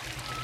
you